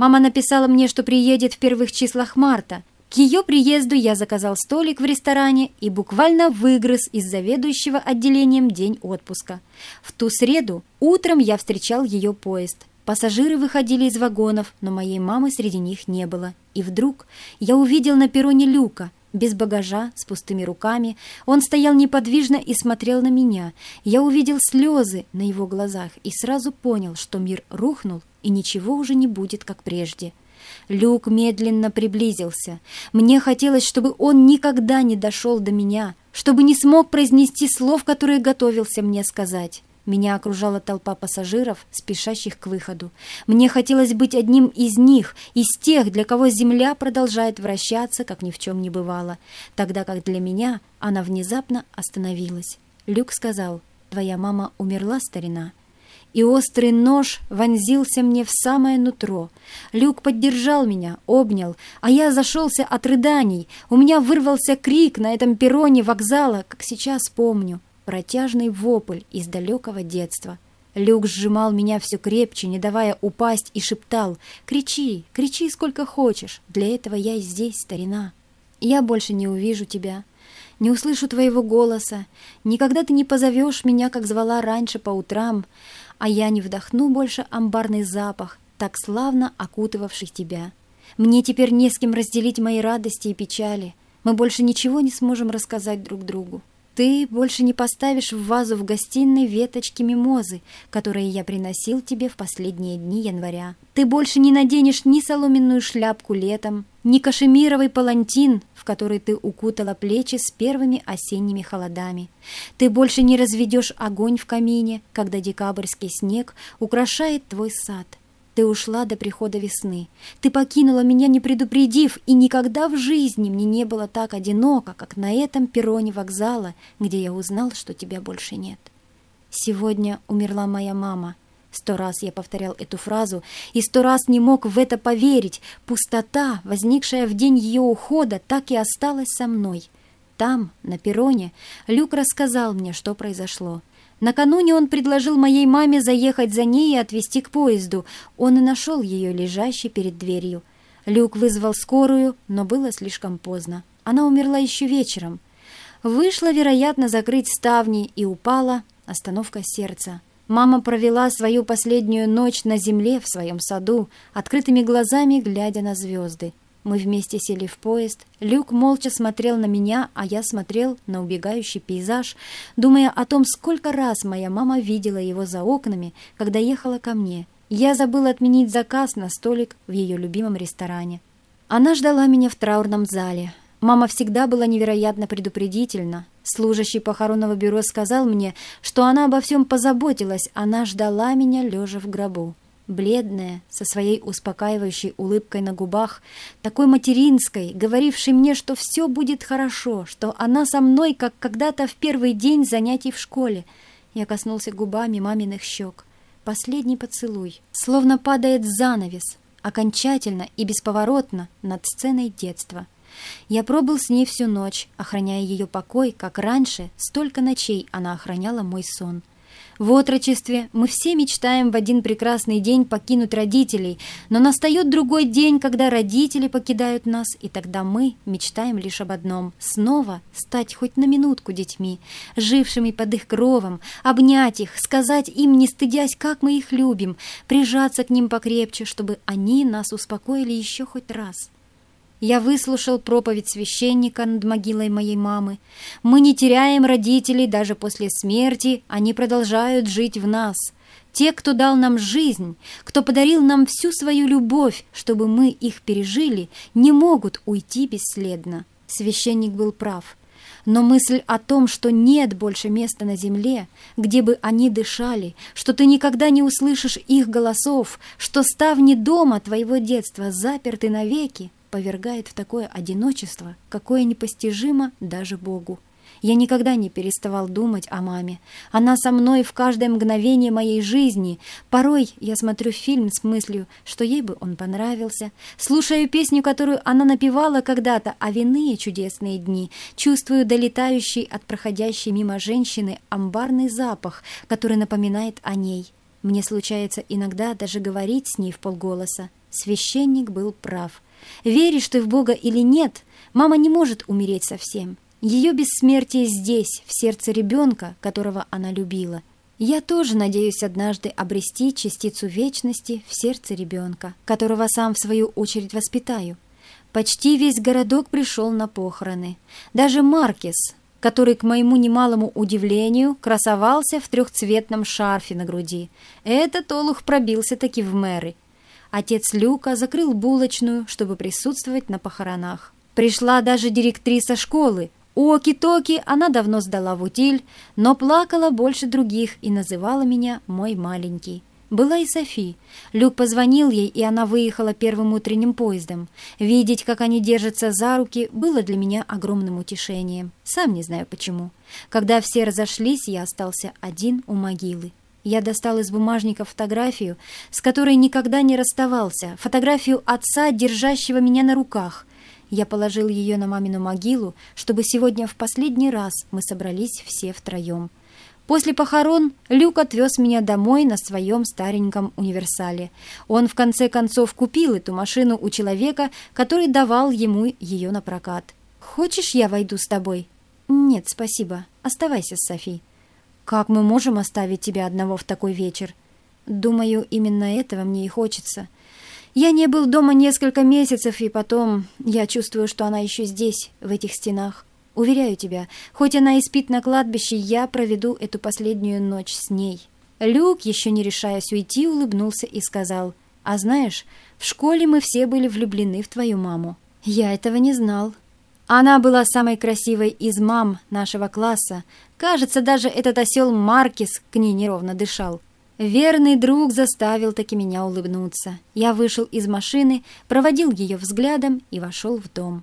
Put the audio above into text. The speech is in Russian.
Мама написала мне, что приедет в первых числах марта. К ее приезду я заказал столик в ресторане и буквально выгрыз из заведующего отделением день отпуска. В ту среду утром я встречал ее поезд. Пассажиры выходили из вагонов, но моей мамы среди них не было. И вдруг я увидел на перроне люка, без багажа, с пустыми руками. Он стоял неподвижно и смотрел на меня. Я увидел слезы на его глазах и сразу понял, что мир рухнул, и ничего уже не будет, как прежде. Люк медленно приблизился. Мне хотелось, чтобы он никогда не дошел до меня, чтобы не смог произнести слов, которые готовился мне сказать. Меня окружала толпа пассажиров, спешащих к выходу. Мне хотелось быть одним из них, из тех, для кого Земля продолжает вращаться, как ни в чем не бывало, тогда как для меня она внезапно остановилась. Люк сказал, «Твоя мама умерла, старина?» И острый нож вонзился мне в самое нутро. Люк поддержал меня, обнял, а я зашелся от рыданий. У меня вырвался крик на этом перроне вокзала, как сейчас помню протяжный вопль из далекого детства. Люк сжимал меня все крепче, не давая упасть, и шептал «Кричи, кричи сколько хочешь, для этого я и здесь, старина. Я больше не увижу тебя, не услышу твоего голоса, никогда ты не позовешь меня, как звала раньше по утрам, а я не вдохну больше амбарный запах, так славно окутывавший тебя. Мне теперь не с кем разделить мои радости и печали, мы больше ничего не сможем рассказать друг другу. Ты больше не поставишь в вазу в гостиной веточки мимозы, которые я приносил тебе в последние дни января. Ты больше не наденешь ни соломенную шляпку летом, ни кашемировый палантин, в который ты укутала плечи с первыми осенними холодами. Ты больше не разведешь огонь в камине, когда декабрьский снег украшает твой сад. Ты ушла до прихода весны. Ты покинула меня, не предупредив, и никогда в жизни мне не было так одиноко, как на этом перроне вокзала, где я узнал, что тебя больше нет. Сегодня умерла моя мама. Сто раз я повторял эту фразу и сто раз не мог в это поверить. Пустота, возникшая в день ее ухода, так и осталась со мной. Там, на перроне, Люк рассказал мне, что произошло. Накануне он предложил моей маме заехать за ней и отвезти к поезду. Он и нашел ее лежащей перед дверью. Люк вызвал скорую, но было слишком поздно. Она умерла еще вечером. Вышла, вероятно, закрыть ставни и упала. Остановка сердца. Мама провела свою последнюю ночь на земле в своем саду, открытыми глазами глядя на звезды. Мы вместе сели в поезд. Люк молча смотрел на меня, а я смотрел на убегающий пейзаж, думая о том, сколько раз моя мама видела его за окнами, когда ехала ко мне. Я забыл отменить заказ на столик в ее любимом ресторане. Она ждала меня в траурном зале. Мама всегда была невероятно предупредительна. Служащий похоронного бюро сказал мне, что она обо всем позаботилась, она ждала меня, лежа в гробу бледная, со своей успокаивающей улыбкой на губах, такой материнской, говорившей мне, что все будет хорошо, что она со мной, как когда-то в первый день занятий в школе. Я коснулся губами маминых щек. Последний поцелуй, словно падает занавес, окончательно и бесповоротно над сценой детства. Я пробыл с ней всю ночь, охраняя ее покой, как раньше, столько ночей она охраняла мой сон. В отрочестве мы все мечтаем в один прекрасный день покинуть родителей, но настает другой день, когда родители покидают нас, и тогда мы мечтаем лишь об одном — снова стать хоть на минутку детьми, жившими под их кровом, обнять их, сказать им, не стыдясь, как мы их любим, прижаться к ним покрепче, чтобы они нас успокоили еще хоть раз. Я выслушал проповедь священника над могилой моей мамы. Мы не теряем родителей даже после смерти, они продолжают жить в нас. Те, кто дал нам жизнь, кто подарил нам всю свою любовь, чтобы мы их пережили, не могут уйти бесследно. Священник был прав. Но мысль о том, что нет больше места на земле, где бы они дышали, что ты никогда не услышишь их голосов, что ставни дома твоего детства заперты навеки, повергает в такое одиночество, какое непостижимо даже Богу. Я никогда не переставал думать о маме. Она со мной в каждое мгновение моей жизни. Порой я смотрю фильм с мыслью, что ей бы он понравился. Слушаю песню, которую она напевала когда-то, а виные чудесные дни. Чувствую долетающий от проходящей мимо женщины амбарный запах, который напоминает о ней. Мне случается иногда даже говорить с ней в полголоса. Священник был прав. Веришь ты в Бога или нет, мама не может умереть совсем. Ее бессмертие здесь, в сердце ребенка, которого она любила. Я тоже надеюсь однажды обрести частицу вечности в сердце ребенка, которого сам в свою очередь воспитаю. Почти весь городок пришел на похороны. Даже Маркес, который, к моему немалому удивлению, красовался в трехцветном шарфе на груди. Этот олух пробился таки в мэры. Отец Люка закрыл булочную, чтобы присутствовать на похоронах. Пришла даже директриса школы, у Оки-Токи она давно сдала в утиль, но плакала больше других и называла меня «мой маленький». Была и Софи. Люк позвонил ей, и она выехала первым утренним поездом. Видеть, как они держатся за руки, было для меня огромным утешением. Сам не знаю почему. Когда все разошлись, я остался один у могилы. Я достал из бумажника фотографию, с которой никогда не расставался, фотографию отца, держащего меня на руках. Я положил ее на мамину могилу, чтобы сегодня в последний раз мы собрались все втроем. После похорон Люк отвез меня домой на своем стареньком универсале. Он в конце концов купил эту машину у человека, который давал ему ее на прокат. «Хочешь, я войду с тобой?» «Нет, спасибо. Оставайся с Софи». «Как мы можем оставить тебя одного в такой вечер?» «Думаю, именно этого мне и хочется». Я не был дома несколько месяцев, и потом я чувствую, что она еще здесь, в этих стенах. Уверяю тебя, хоть она и спит на кладбище, я проведу эту последнюю ночь с ней». Люк, еще не решаясь уйти, улыбнулся и сказал, «А знаешь, в школе мы все были влюблены в твою маму». «Я этого не знал». Она была самой красивой из мам нашего класса. Кажется, даже этот осел Маркис к ней неровно дышал. Верный друг заставил таки меня улыбнуться. Я вышел из машины, проводил ее взглядом и вошел в дом.